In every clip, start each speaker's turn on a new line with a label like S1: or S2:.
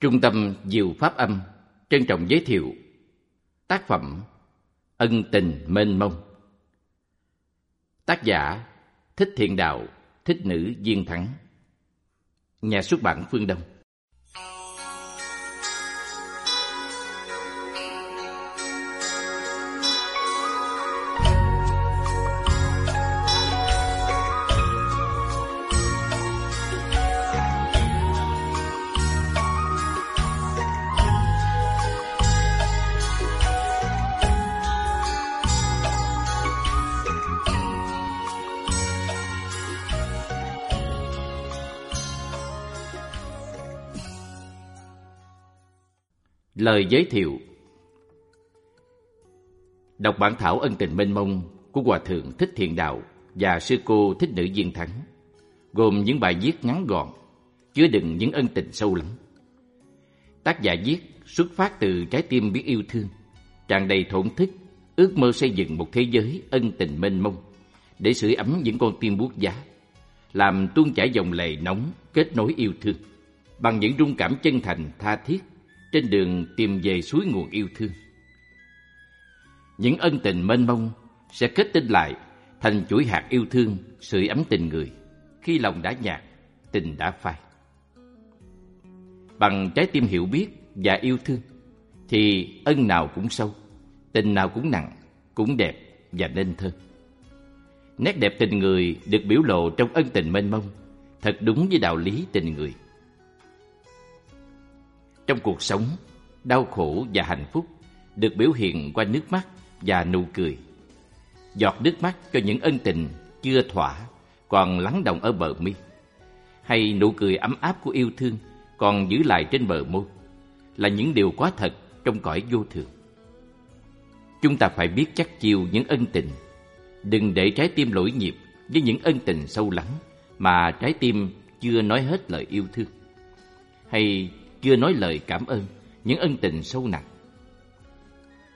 S1: Trung tâm Diệu Pháp Âm trân trọng giới thiệu tác phẩm Ân tình mênh mông. Tác giả Thích Thiện Đạo, Thích Nữ Diên Thắng. Nhà xuất bản Phương Đông. Lời giới thiệu Đọc bản thảo ân tình mênh mông của Hòa Thượng Thích Thiện Đạo và Sư Cô Thích Nữ viên Thắng gồm những bài viết ngắn gọn, chứa đựng những ân tình sâu lắng. Tác giả viết xuất phát từ trái tim biết yêu thương, tràn đầy thổn thức, ước mơ xây dựng một thế giới ân tình mênh mông để sưởi ấm những con tim buốt giá, làm tuôn chảy dòng lệ nóng kết nối yêu thương bằng những rung cảm chân thành tha thiết trên đường tìm về suối nguồn yêu thương. Những ân tình mênh mông sẽ kết tinh lại thành chuỗi hạt yêu thương sưởi ấm tình người khi lòng đã nhạt, tình đã phai. Bằng trái tim hiểu biết và yêu thương thì ân nào cũng sâu, tình nào cũng nặng, cũng đẹp và nên thơ. Nét đẹp tình người được biểu lộ trong ân tình mênh mông, thật đúng với đạo lý tình người. Trong cuộc sống, đau khổ và hạnh phúc được biểu hiện qua nước mắt và nụ cười. Giọt nước mắt cho những ân tình chưa thỏa còn lắng động ở bờ mi hay nụ cười ấm áp của yêu thương còn giữ lại trên bờ môi là những điều quá thật trong cõi vô thường. Chúng ta phải biết chắc chiêu những ân tình, đừng để trái tim lỗi nhịp với những ân tình sâu lắng mà trái tim chưa nói hết lời yêu thương. Hay chưa nói lời cảm ơn những ân tình sâu nặng.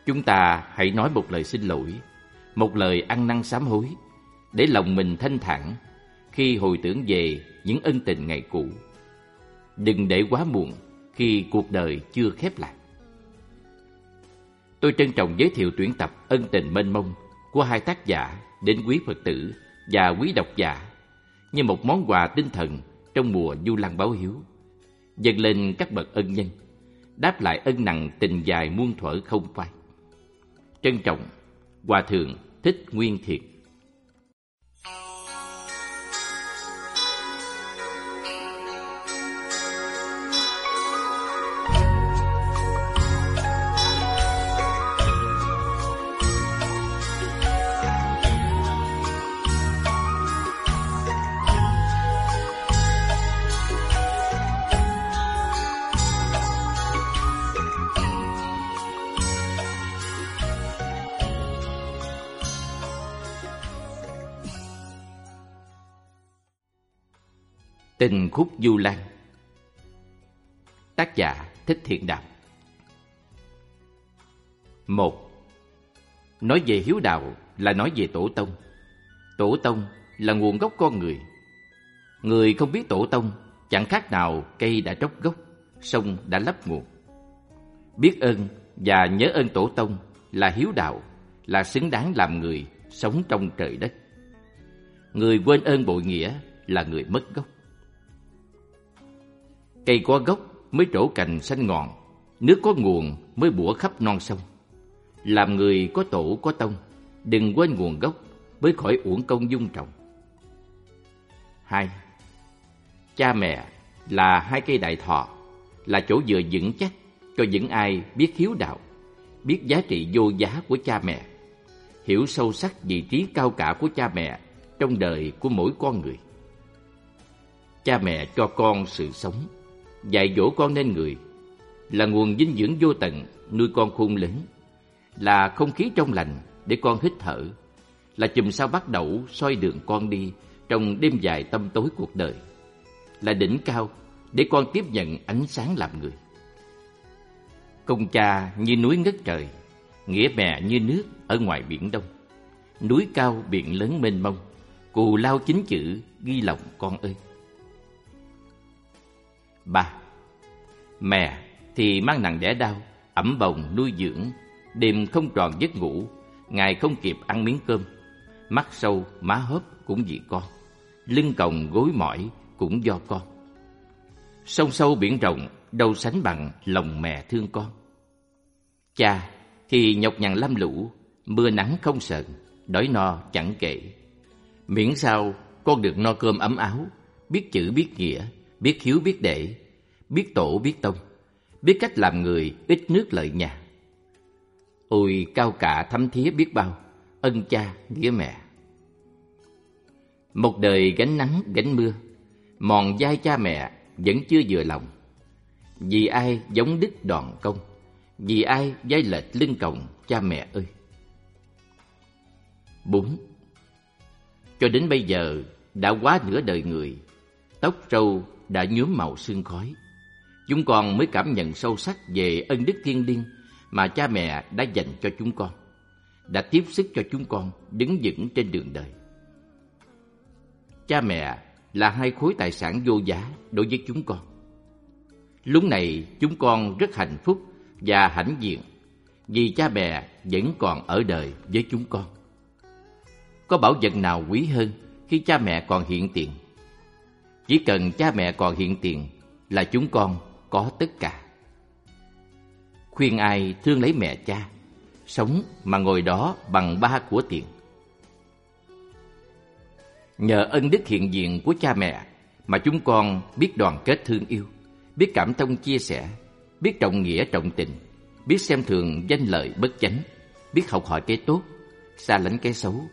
S1: Chúng ta hãy nói một lời xin lỗi, một lời ăn năn sám hối để lòng mình thanh thản khi hồi tưởng về những ân tình ngày cũ. Đừng để quá muộn khi cuộc đời chưa khép lại. Tôi trân trọng giới thiệu tuyển tập Ân tình mênh mông của hai tác giả đến quý Phật tử và quý độc giả như một món quà tinh thần trong mùa du lăng báo hiếu dâng lên các bậc ân nhân, đáp lại ân nặng tình dài muôn thuở không phai. Trân trọng, Hòa Thượng Thích Nguyên Thiệt Tình khúc Du Lan. Tác giả Thích Thiện Đạo một, Nói về hiếu đạo là nói về tổ tông. Tổ tông là nguồn gốc con người. Người không biết tổ tông, Chẳng khác nào cây đã tróc gốc, Sông đã lấp nguồn. Biết ơn và nhớ ơn tổ tông Là hiếu đạo, Là xứng đáng làm người Sống trong trời đất. Người quên ơn bội nghĩa Là người mất gốc. Cây có gốc mới trổ cành xanh ngọn, nước có nguồn mới bủa khắp non sông. Làm người có tổ có tông, đừng quên nguồn gốc mới khỏi uổng công dung trồng. Hai, cha mẹ là hai cây đại thọ, là chỗ dựa vững chắc cho những ai biết hiếu đạo, biết giá trị vô giá của cha mẹ, hiểu sâu sắc vị trí cao cả của cha mẹ trong đời của mỗi con người. Cha mẹ cho con sự sống, dạy dỗ con nên người, là nguồn dinh dưỡng vô tận nuôi con khôn lớn, là không khí trong lành để con hít thở, là chùm sao bắt đầu soi đường con đi trong đêm dài tâm tối cuộc đời, là đỉnh cao để con tiếp nhận ánh sáng làm người. Công cha như núi ngất trời, nghĩa mẹ như nước ở ngoài biển đông. Núi cao biển lớn mênh mông, cù lao chính chữ ghi lòng con ơi. 3. Mẹ thì mang nặng đẻ đau, ẩm bồng nuôi dưỡng, đêm không tròn giấc ngủ, ngày không kịp ăn miếng cơm. Mắt sâu, má hớp cũng vì con, lưng còng gối mỏi cũng do con. Sông sâu biển rộng đâu sánh bằng lòng mẹ thương con. Cha thì nhọc nhằn lam lũ, mưa nắng không sợ đói no chẳng kể. Miễn sao con được no cơm ấm áo, biết chữ biết nghĩa, biết hiếu biết để, biết tổ biết tông, biết cách làm người ít nước lợi nhà. Ôi cao cả thấm thía biết bao, ân cha nghĩa mẹ. Một đời gánh nắng gánh mưa, mòn vai cha mẹ vẫn chưa vừa lòng. Vì ai giống đích đòn công, vì ai dây lệch lưng còng cha mẹ ơi. 4. Cho đến bây giờ đã quá nửa đời người, tóc râu đã nhuốm màu sương khói. Chúng con mới cảm nhận sâu sắc về ân đức thiên liêng mà cha mẹ đã dành cho chúng con, đã tiếp sức cho chúng con đứng vững trên đường đời. Cha mẹ là hai khối tài sản vô giá đối với chúng con. Lúc này chúng con rất hạnh phúc và hãnh diện vì cha mẹ vẫn còn ở đời với chúng con. Có bảo vật nào quý hơn khi cha mẹ còn hiện tiền? Chỉ cần cha mẹ còn hiện tiền là chúng con có tất cả. Khuyên ai thương lấy mẹ cha, sống mà ngồi đó bằng ba của tiền. Nhờ ân đức hiện diện của cha mẹ mà chúng con biết đoàn kết thương yêu, biết cảm thông chia sẻ, biết trọng nghĩa trọng tình, biết xem thường danh lợi bất chánh, biết học hỏi cái tốt, xa lánh cái xấu,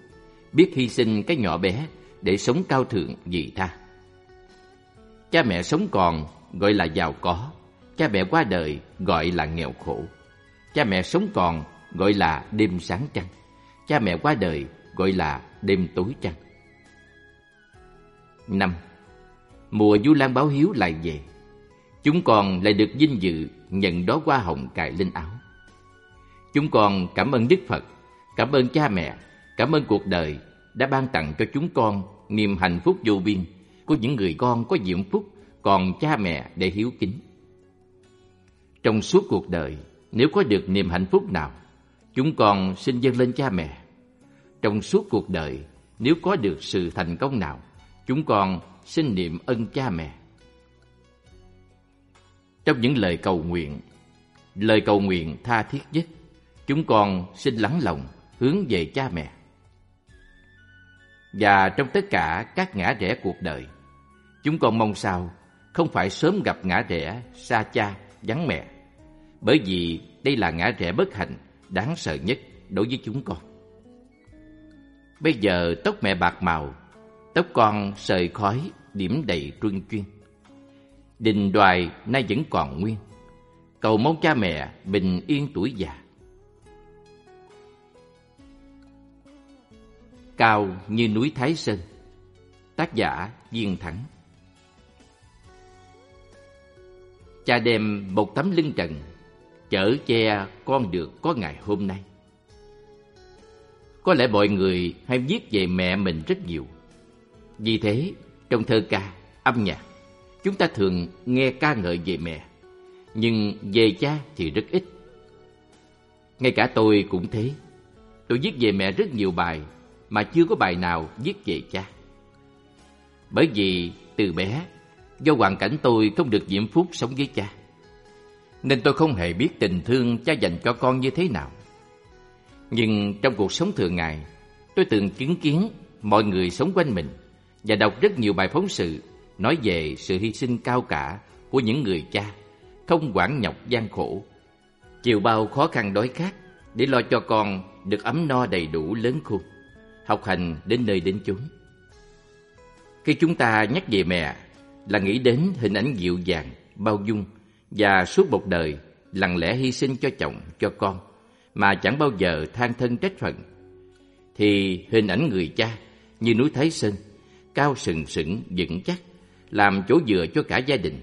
S1: biết hy sinh cái nhỏ bé để sống cao thượng vì tha. Cha mẹ sống còn gọi là giàu có, cha mẹ qua đời gọi là nghèo khổ. Cha mẹ sống còn gọi là đêm sáng trăng, cha mẹ qua đời gọi là đêm tối trăng. năm Mùa Du Lan báo hiếu lại về. Chúng con lại được vinh dự nhận đó hoa hồng cài lên áo. Chúng con cảm ơn Đức Phật, cảm ơn cha mẹ, cảm ơn cuộc đời đã ban tặng cho chúng con niềm hạnh phúc vô biên của những người con có diễm phúc còn cha mẹ để hiếu kính. Trong suốt cuộc đời, nếu có được niềm hạnh phúc nào, chúng con xin dâng lên cha mẹ. Trong suốt cuộc đời, nếu có được sự thành công nào, chúng con xin niệm ân cha mẹ. Trong những lời cầu nguyện, lời cầu nguyện tha thiết nhất, chúng con xin lắng lòng hướng về cha mẹ. Và trong tất cả các ngã rẽ cuộc đời, chúng con mong sao không phải sớm gặp ngã rẽ xa cha, vắng mẹ. Bởi vì đây là ngã rẽ bất hạnh đáng sợ nhất đối với chúng con. Bây giờ tóc mẹ bạc màu, tóc con sợi khói điểm đầy truân chuyên. Đình đoài nay vẫn còn nguyên, cầu mong cha mẹ bình yên tuổi già. Cao như núi Thái Sơn Tác giả Diên Thắng Cha đem một tấm lưng trần Chở che con được có ngày hôm nay. Có lẽ mọi người hay viết về mẹ mình rất nhiều. Vì thế trong thơ ca, âm nhạc Chúng ta thường nghe ca ngợi về mẹ Nhưng về cha thì rất ít. Ngay cả tôi cũng thế. Tôi viết về mẹ rất nhiều bài Mà chưa có bài nào viết về cha. Bởi vì từ bé Do hoàn cảnh tôi không được diễm phúc sống với cha, Nên tôi không hề biết tình thương cha dành cho con như thế nào. Nhưng trong cuộc sống thường ngày, Tôi từng chứng kiến mọi người sống quanh mình Và đọc rất nhiều bài phóng sự Nói về sự hy sinh cao cả của những người cha Không quản nhọc gian khổ, Chịu bao khó khăn đói khát Để lo cho con được ấm no đầy đủ lớn khôn, Học hành đến nơi đến chốn. Khi chúng ta nhắc về mẹ là nghĩ đến hình ảnh dịu dàng, bao dung và suốt một đời lặng lẽ hy sinh cho chồng, cho con mà chẳng bao giờ than thân trách phận. Thì hình ảnh người cha như núi Thái Sơn, cao sừng sững, vững chắc, làm chỗ dựa cho cả gia đình.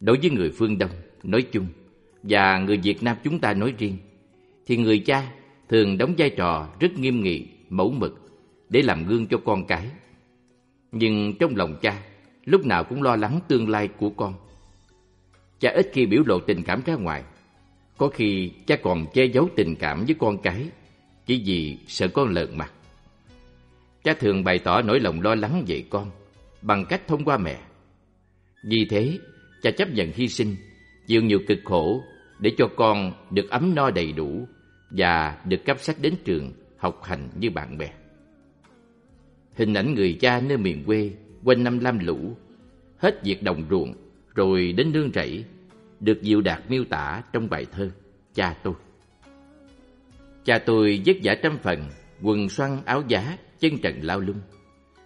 S1: Đối với người phương Đông nói chung và người Việt Nam chúng ta nói riêng, thì người cha thường đóng vai trò rất nghiêm nghị, mẫu mực để làm gương cho con cái nhưng trong lòng cha lúc nào cũng lo lắng tương lai của con. cha ít khi biểu lộ tình cảm ra ngoài. Có khi cha còn che giấu tình cảm với con cái, chỉ vì sợ con lợn mặt. Cha thường bày tỏ nỗi lòng lo lắng về con bằng cách thông qua mẹ. Vì thế, cha chấp nhận hy sinh, chịu nhiều cực khổ để cho con được ấm no đầy đủ và được cấp sách đến trường học hành như bạn bè. Hình ảnh người cha nơi miền quê quanh năm lam lũ, hết việc đồng ruộng rồi đến nương rẫy, được Diệu Đạt miêu tả trong bài thơ Cha tôi. Cha tôi vất vả trăm phần, quần xoăn áo giá, chân trần lao lung.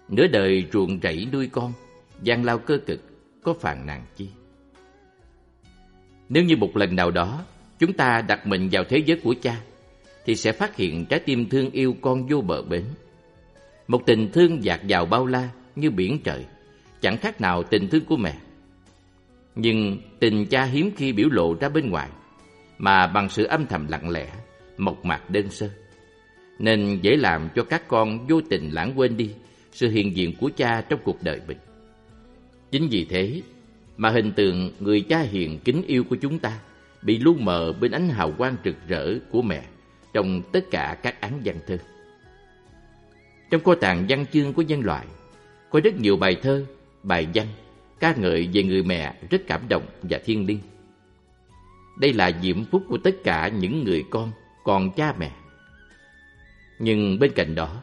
S1: Nửa đời ruộng rẫy nuôi con, gian lao cơ cực, có phàn nàn chi. Nếu như một lần nào đó chúng ta đặt mình vào thế giới của cha, thì sẽ phát hiện trái tim thương yêu con vô bờ bến. Một tình thương dạt dào bao la như biển trời, chẳng khác nào tình thương của mẹ. Nhưng tình cha hiếm khi biểu lộ ra bên ngoài, mà bằng sự âm thầm lặng lẽ, mộc mạc đơn sơ. Nên dễ làm cho các con vô tình lãng quên đi sự hiện diện của cha trong cuộc đời mình. Chính vì thế mà hình tượng người cha hiền kính yêu của chúng ta bị lu mờ bên ánh hào quang rực rỡ của mẹ trong tất cả các án văn thơ. Trong kho tàng văn chương của nhân loại, có rất nhiều bài thơ, bài văn, ca ngợi về người mẹ rất cảm động và thiêng liêng. Đây là diễm phúc của tất cả những người con còn cha mẹ. Nhưng bên cạnh đó,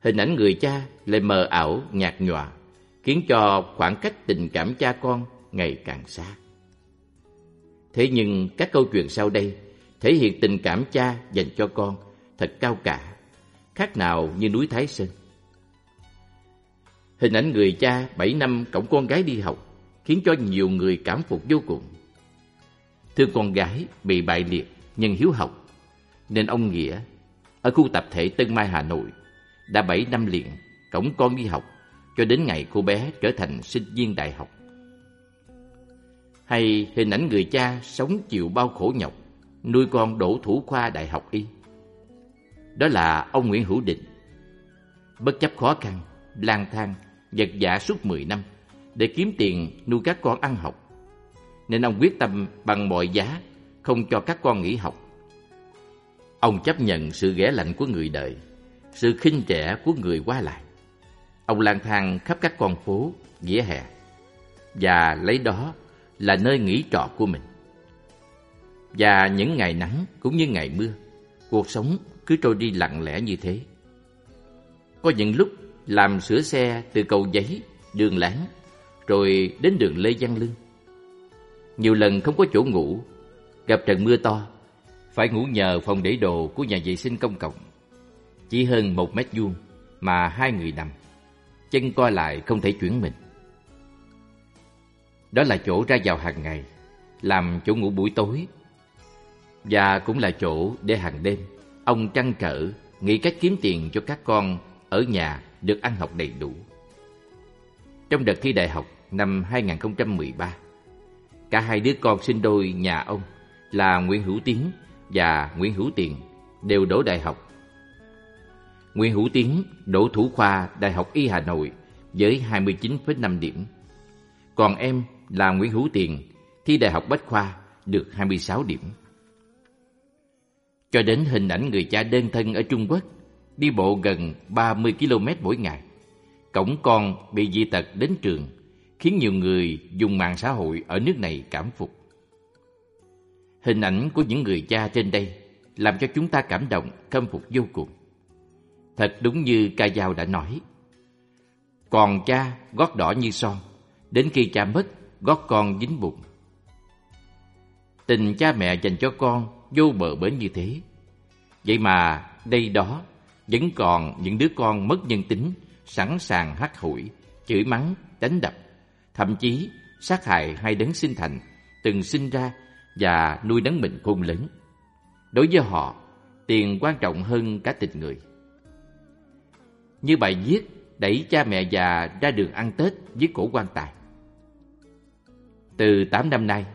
S1: hình ảnh người cha lại mờ ảo, nhạt nhòa, khiến cho khoảng cách tình cảm cha con ngày càng xa. Thế nhưng các câu chuyện sau đây thể hiện tình cảm cha dành cho con thật cao cả, khác nào như núi Thái Sơn. Hình ảnh người cha bảy năm cổng con gái đi học khiến cho nhiều người cảm phục vô cùng. Thương con gái bị bại liệt nhưng hiếu học, nên ông Nghĩa ở khu tập thể Tân Mai Hà Nội đã bảy năm liền cổng con đi học cho đến ngày cô bé trở thành sinh viên đại học. Hay hình ảnh người cha sống chịu bao khổ nhọc nuôi con đổ thủ khoa đại học y. Đó là ông Nguyễn Hữu Định. Bất chấp khó khăn, lang thang, vật vả suốt 10 năm để kiếm tiền nuôi các con ăn học. Nên ông quyết tâm bằng mọi giá không cho các con nghỉ học. Ông chấp nhận sự ghẻ lạnh của người đời, sự khinh trẻ của người qua lại. Ông lang thang khắp các con phố, vỉa hè và lấy đó là nơi nghỉ trọ của mình. Và những ngày nắng cũng như ngày mưa, cuộc sống cứ trôi đi lặng lẽ như thế. Có những lúc làm sửa xe từ cầu giấy, đường láng, rồi đến đường Lê Văn Lương. Nhiều lần không có chỗ ngủ, gặp trận mưa to, phải ngủ nhờ phòng để đồ của nhà vệ sinh công cộng. Chỉ hơn một mét vuông mà hai người nằm, chân co lại không thể chuyển mình. Đó là chỗ ra vào hàng ngày, làm chỗ ngủ buổi tối và cũng là chỗ để hàng đêm ông trăn trở nghĩ cách kiếm tiền cho các con ở nhà được ăn học đầy đủ. Trong đợt thi đại học năm 2013, cả hai đứa con sinh đôi nhà ông là Nguyễn Hữu Tiến và Nguyễn Hữu Tiền đều đỗ đại học. Nguyễn Hữu Tiến đỗ thủ khoa Đại học Y Hà Nội với 29,5 điểm. Còn em là Nguyễn Hữu Tiền thi Đại học Bách Khoa được 26 điểm cho đến hình ảnh người cha đơn thân ở Trung Quốc, đi bộ gần 30 km mỗi ngày. Cổng con bị dị tật đến trường, khiến nhiều người dùng mạng xã hội ở nước này cảm phục. Hình ảnh của những người cha trên đây làm cho chúng ta cảm động, khâm phục vô cùng. Thật đúng như ca dao đã nói. Còn cha gót đỏ như son, đến khi cha mất, gót con dính bụng. Tình cha mẹ dành cho con vô bờ bến như thế. Vậy mà đây đó vẫn còn những đứa con mất nhân tính, sẵn sàng hắt hủi, chửi mắng, đánh đập, thậm chí sát hại hai đấng sinh thành từng sinh ra và nuôi nấng mình khôn lớn. Đối với họ, tiền quan trọng hơn cả tình người. Như bài viết đẩy cha mẹ già ra đường ăn Tết với cổ quan tài. Từ 8 năm nay,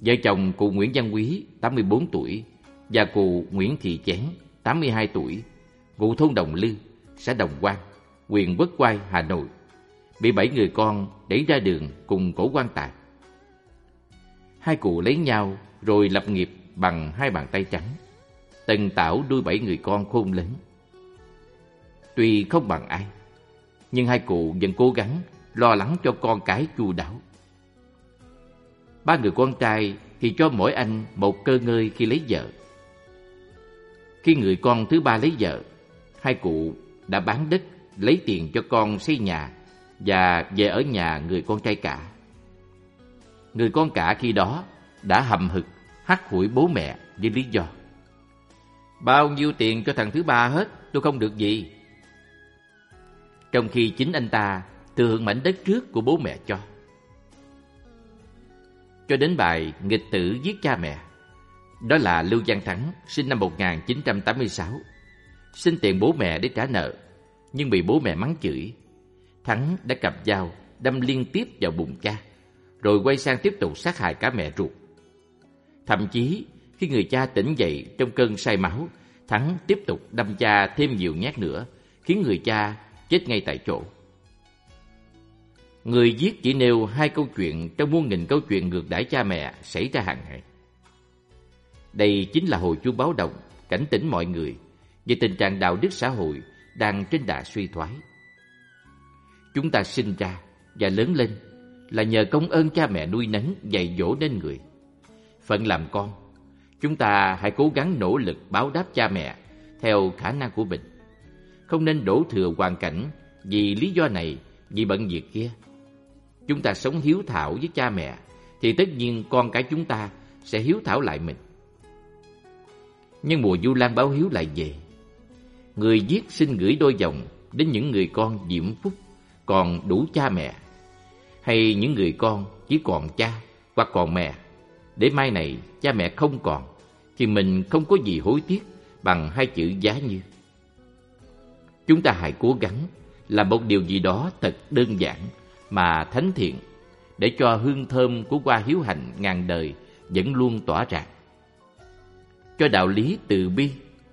S1: vợ chồng cụ Nguyễn Văn Quý, 84 tuổi, và cụ Nguyễn Thị Chén, 82 tuổi, ngụ thôn Đồng Lư, xã Đồng Quang, huyện Quốc Oai, Hà Nội, bị bảy người con đẩy ra đường cùng cổ quan tài. Hai cụ lấy nhau rồi lập nghiệp bằng hai bàn tay trắng. Tần Tảo nuôi bảy người con khôn lớn. Tuy không bằng ai, nhưng hai cụ vẫn cố gắng lo lắng cho con cái chu đáo. Ba người con trai thì cho mỗi anh một cơ ngơi khi lấy vợ. Khi người con thứ ba lấy vợ, hai cụ đã bán đất lấy tiền cho con xây nhà và về ở nhà người con trai cả. Người con cả khi đó đã hầm hực hắt hủi bố mẹ với lý do Bao nhiêu tiền cho thằng thứ ba hết, tôi không được gì. Trong khi chính anh ta thừa hưởng mảnh đất trước của bố mẹ cho. Cho đến bài Nghịch tử giết cha mẹ. Đó là Lưu Văn Thắng, sinh năm 1986. Xin tiền bố mẹ để trả nợ, nhưng bị bố mẹ mắng chửi. Thắng đã cầm dao, đâm liên tiếp vào bụng cha, rồi quay sang tiếp tục sát hại cả mẹ ruột. Thậm chí, khi người cha tỉnh dậy trong cơn say máu, Thắng tiếp tục đâm cha thêm nhiều nhát nữa, khiến người cha chết ngay tại chỗ. Người viết chỉ nêu hai câu chuyện trong muôn nghìn câu chuyện ngược đãi cha mẹ xảy ra hàng ngày. Đây chính là hồi chuông báo động, cảnh tỉnh mọi người về tình trạng đạo đức xã hội đang trên đà suy thoái. Chúng ta sinh ra và lớn lên là nhờ công ơn cha mẹ nuôi nấng dạy dỗ nên người. Phận làm con, chúng ta hãy cố gắng nỗ lực báo đáp cha mẹ theo khả năng của mình. Không nên đổ thừa hoàn cảnh vì lý do này, vì bận việc kia. Chúng ta sống hiếu thảo với cha mẹ, thì tất nhiên con cái chúng ta sẽ hiếu thảo lại mình. Nhưng mùa du lan báo hiếu lại về. Người viết xin gửi đôi dòng đến những người con diễm phúc, còn đủ cha mẹ, hay những người con chỉ còn cha hoặc còn mẹ để mai này cha mẹ không còn, thì mình không có gì hối tiếc bằng hai chữ giá như. Chúng ta hãy cố gắng làm một điều gì đó thật đơn giản mà thánh thiện để cho hương thơm của qua hiếu hạnh ngàn đời vẫn luôn tỏa rạng. Cho đạo lý từ bi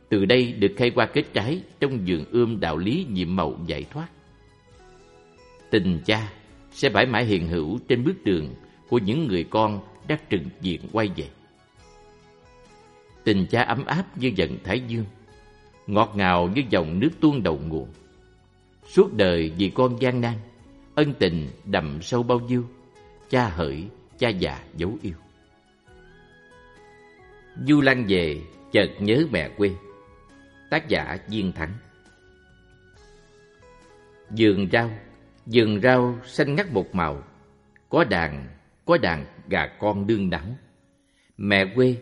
S1: từ đây được khai qua kết trái trong vườn ươm đạo lý nhiệm màu giải thoát. Tình cha sẽ mãi mãi hiện hữu trên bước đường của những người con đã trừng diện quay về. Tình cha ấm áp như dần Thái Dương, ngọt ngào như dòng nước tuôn đầu nguồn. Suốt đời vì con gian nan, ân tình đậm sâu bao nhiêu, cha hỡi, cha già dấu yêu. Du Lan về, chợt nhớ mẹ quê. Tác giả Diên Thắng Vườn rau, vườn rau xanh ngắt một màu, có đàn, có đàn gà con đương đắng. Mẹ quê,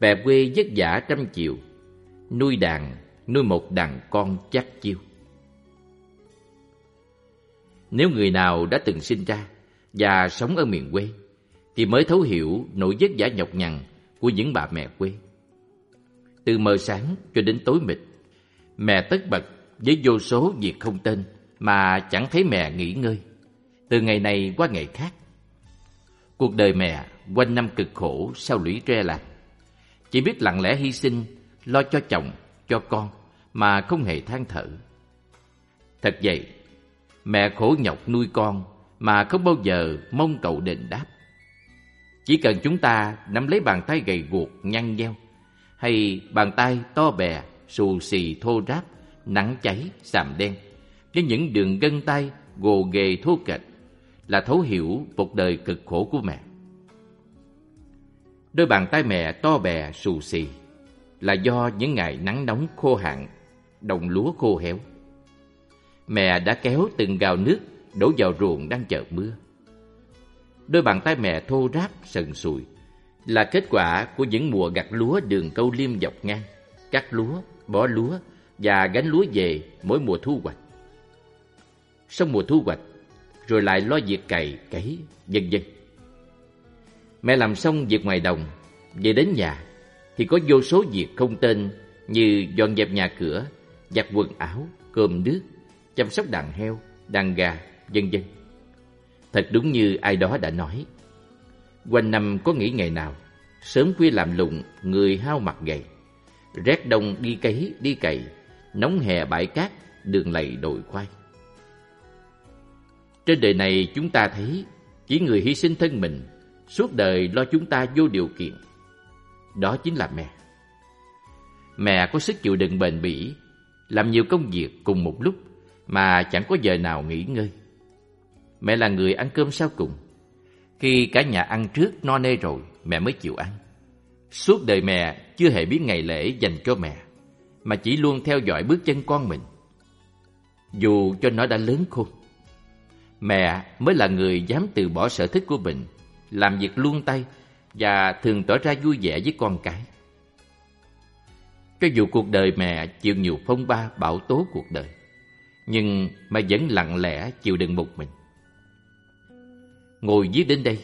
S1: mẹ quê vất vả trăm chiều, nuôi đàn, nuôi một đàn con chắc chiêu. Nếu người nào đã từng sinh ra và sống ở miền quê, thì mới thấu hiểu nỗi vất vả nhọc nhằn của những bà mẹ quê. Từ mờ sáng cho đến tối mịt, mẹ tất bật với vô số việc không tên mà chẳng thấy mẹ nghỉ ngơi. Từ ngày này qua ngày khác, cuộc đời mẹ quanh năm cực khổ sau lũy tre lạc. Chỉ biết lặng lẽ hy sinh, lo cho chồng, cho con mà không hề than thở. Thật vậy, mẹ khổ nhọc nuôi con mà không bao giờ mong cậu đền đáp. Chỉ cần chúng ta nắm lấy bàn tay gầy guộc nhăn nheo hay bàn tay to bè, xù xì thô ráp, nắng cháy, sàm đen với những đường gân tay gồ ghề thô kệch là thấu hiểu một đời cực khổ của mẹ. Đôi bàn tay mẹ to bè xù xì là do những ngày nắng nóng khô hạn, đồng lúa khô héo. Mẹ đã kéo từng gào nước đổ vào ruộng đang chờ mưa. Đôi bàn tay mẹ thô ráp sần sùi là kết quả của những mùa gặt lúa đường câu liêm dọc ngang, cắt lúa, bó lúa và gánh lúa về mỗi mùa thu hoạch. Sau mùa thu hoạch, rồi lại lo việc cày, cấy, vân vân. Mẹ làm xong việc ngoài đồng, về đến nhà thì có vô số việc không tên như dọn dẹp nhà cửa, giặt quần áo, cơm nước, chăm sóc đàn heo, đàn gà, vân vân. Thật đúng như ai đó đã nói. Quanh năm có nghỉ ngày nào, sớm khuya làm lụng, người hao mặt gầy. Rét đông đi cấy, đi cày, nóng hè bãi cát, đường lầy đồi khoai. Trên đời này chúng ta thấy chỉ người hy sinh thân mình suốt đời lo chúng ta vô điều kiện. Đó chính là mẹ. Mẹ có sức chịu đựng bền bỉ, làm nhiều công việc cùng một lúc mà chẳng có giờ nào nghỉ ngơi. Mẹ là người ăn cơm sau cùng. Khi cả nhà ăn trước no nê rồi, mẹ mới chịu ăn. Suốt đời mẹ chưa hề biết ngày lễ dành cho mẹ, mà chỉ luôn theo dõi bước chân con mình. Dù cho nó đã lớn khôn, mẹ mới là người dám từ bỏ sở thích của mình, làm việc luôn tay và thường tỏ ra vui vẻ với con cái. Cho dù cuộc đời mẹ chịu nhiều phong ba bão tố cuộc đời, nhưng mà vẫn lặng lẽ chịu đựng một mình. Ngồi viết đến đây,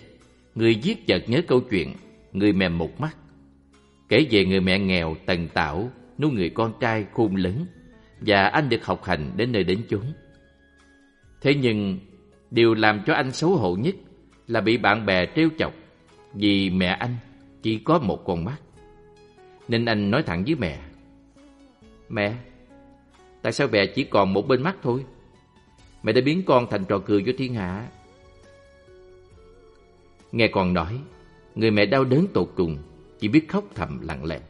S1: người viết chợt nhớ câu chuyện người mẹ một mắt. Kể về người mẹ nghèo tần tảo nuôi người con trai khôn lớn và anh được học hành đến nơi đến chốn. Thế nhưng, điều làm cho anh xấu hổ nhất là bị bạn bè trêu chọc vì mẹ anh chỉ có một con mắt. Nên anh nói thẳng với mẹ. Mẹ, tại sao mẹ chỉ còn một bên mắt thôi? Mẹ đã biến con thành trò cười cho thiên hạ. Nghe con nói, người mẹ đau đớn tột cùng, chỉ biết khóc thầm lặng lẽ.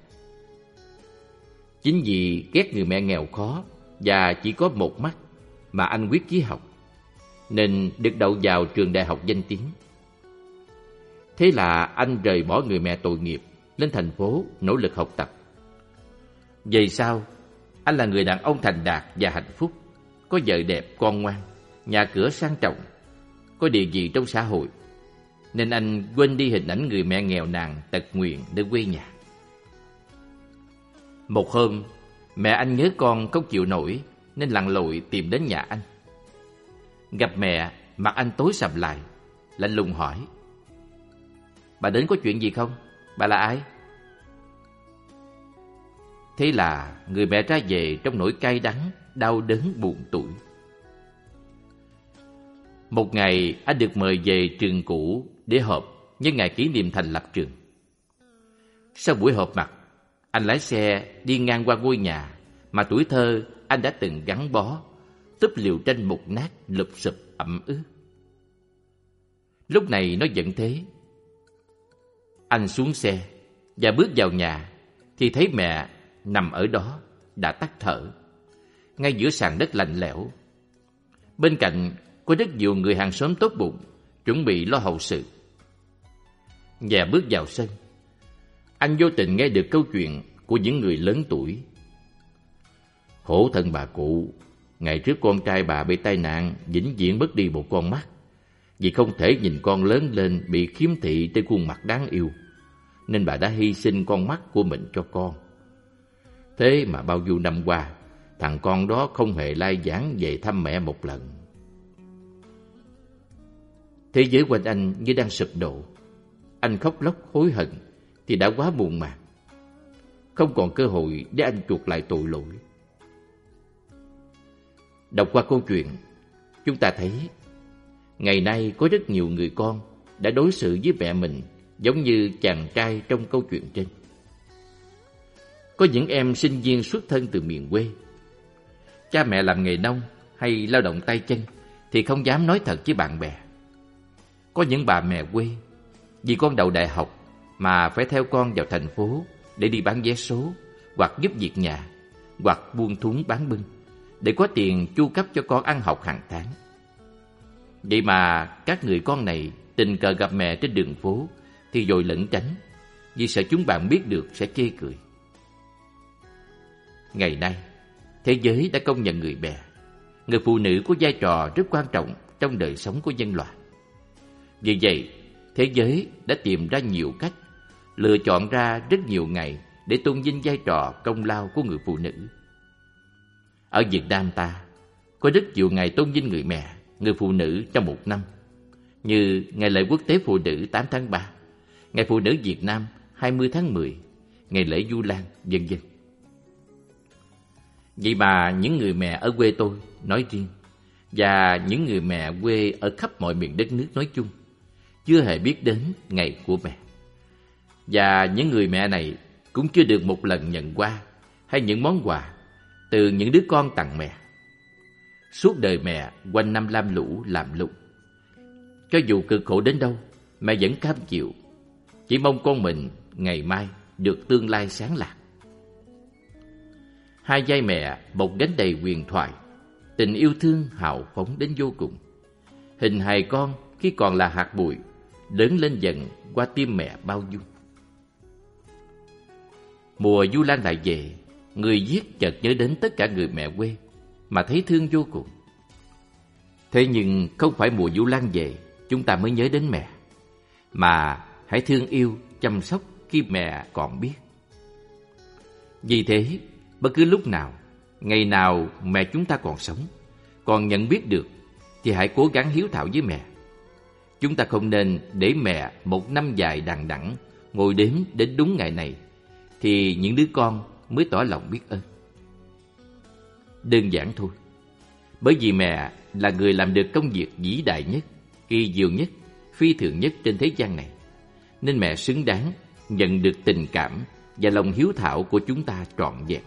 S1: Chính vì ghét người mẹ nghèo khó và chỉ có một mắt mà anh quyết chí học, nên được đậu vào trường đại học danh tiếng. Thế là anh rời bỏ người mẹ tội nghiệp, lên thành phố nỗ lực học tập. vậy sao? Anh là người đàn ông thành đạt và hạnh phúc, có vợ đẹp, con ngoan, nhà cửa sang trọng, có địa vị trong xã hội nên anh quên đi hình ảnh người mẹ nghèo nàn tật nguyện nơi quê nhà. Một hôm, mẹ anh nhớ con không chịu nổi nên lặn lội tìm đến nhà anh. Gặp mẹ, mặt anh tối sầm lại, lạnh lùng hỏi. Bà đến có chuyện gì không? Bà là ai? Thế là người mẹ ra về trong nỗi cay đắng, đau đớn buồn tuổi. Một ngày anh được mời về trường cũ để họp nhân ngày kỷ niệm thành lập trường. Sau buổi họp mặt, anh lái xe đi ngang qua ngôi nhà mà tuổi thơ anh đã từng gắn bó, túp liều tranh mục nát lụp sụp ẩm ướt. Lúc này nó vẫn thế. Anh xuống xe và bước vào nhà thì thấy mẹ nằm ở đó đã tắt thở, ngay giữa sàn đất lạnh lẽo. Bên cạnh có rất nhiều người hàng xóm tốt bụng chuẩn bị lo hậu sự và bước vào sân. Anh vô tình nghe được câu chuyện của những người lớn tuổi. Khổ thân bà cụ, ngày trước con trai bà bị tai nạn, vĩnh viễn mất đi một con mắt. Vì không thể nhìn con lớn lên bị khiếm thị trên khuôn mặt đáng yêu, nên bà đã hy sinh con mắt của mình cho con. Thế mà bao nhiêu năm qua, thằng con đó không hề lai giảng về thăm mẹ một lần. Thế giới quanh anh như đang sụp đổ anh khóc lóc hối hận thì đã quá buồn màng. Không còn cơ hội để anh chuộc lại tội lỗi. Đọc qua câu chuyện, chúng ta thấy ngày nay có rất nhiều người con đã đối xử với mẹ mình giống như chàng trai trong câu chuyện trên. Có những em sinh viên xuất thân từ miền quê. Cha mẹ làm nghề nông hay lao động tay chân thì không dám nói thật với bạn bè. Có những bà mẹ quê, vì con đầu đại học mà phải theo con vào thành phố để đi bán vé số hoặc giúp việc nhà hoặc buôn thúng bán bưng để có tiền chu cấp cho con ăn học hàng tháng. Vậy mà các người con này tình cờ gặp mẹ trên đường phố thì rồi lẩn tránh vì sợ chúng bạn biết được sẽ chê cười. Ngày nay, thế giới đã công nhận người mẹ. Người phụ nữ có vai trò rất quan trọng trong đời sống của nhân loại. Vì vậy, thế giới đã tìm ra nhiều cách, lựa chọn ra rất nhiều ngày để tôn vinh vai trò công lao của người phụ nữ. Ở Việt Nam ta, có rất nhiều ngày tôn vinh người mẹ, người phụ nữ trong một năm, như Ngày lễ quốc tế phụ nữ 8 tháng 3, Ngày phụ nữ Việt Nam 20 tháng 10, Ngày lễ Du Lan, vân vân. Vậy mà những người mẹ ở quê tôi nói riêng và những người mẹ quê ở khắp mọi miền đất nước nói chung chưa hề biết đến ngày của mẹ. Và những người mẹ này cũng chưa được một lần nhận qua hay những món quà từ những đứa con tặng mẹ. Suốt đời mẹ quanh năm lam lũ làm lụng. Cho dù cực khổ đến đâu, mẹ vẫn cam chịu, chỉ mong con mình ngày mai được tương lai sáng lạc. Hai vai mẹ bọc gánh đầy quyền thoại, tình yêu thương hào phóng đến vô cùng. Hình hài con khi còn là hạt bụi, lớn lên dần qua tim mẹ bao dung. Mùa du lan lại về, người viết chợt nhớ đến tất cả người mẹ quê mà thấy thương vô cùng. Thế nhưng không phải mùa du lan về chúng ta mới nhớ đến mẹ, mà hãy thương yêu, chăm sóc khi mẹ còn biết. Vì thế, bất cứ lúc nào, ngày nào mẹ chúng ta còn sống, còn nhận biết được, thì hãy cố gắng hiếu thảo với mẹ. Chúng ta không nên để mẹ một năm dài đằng đẵng ngồi đếm đến đúng ngày này, thì những đứa con mới tỏ lòng biết ơn. Đơn giản thôi, bởi vì mẹ là người làm được công việc vĩ đại nhất, kỳ diệu nhất, phi thường nhất trên thế gian này, nên mẹ xứng đáng nhận được tình cảm và lòng hiếu thảo của chúng ta trọn vẹn.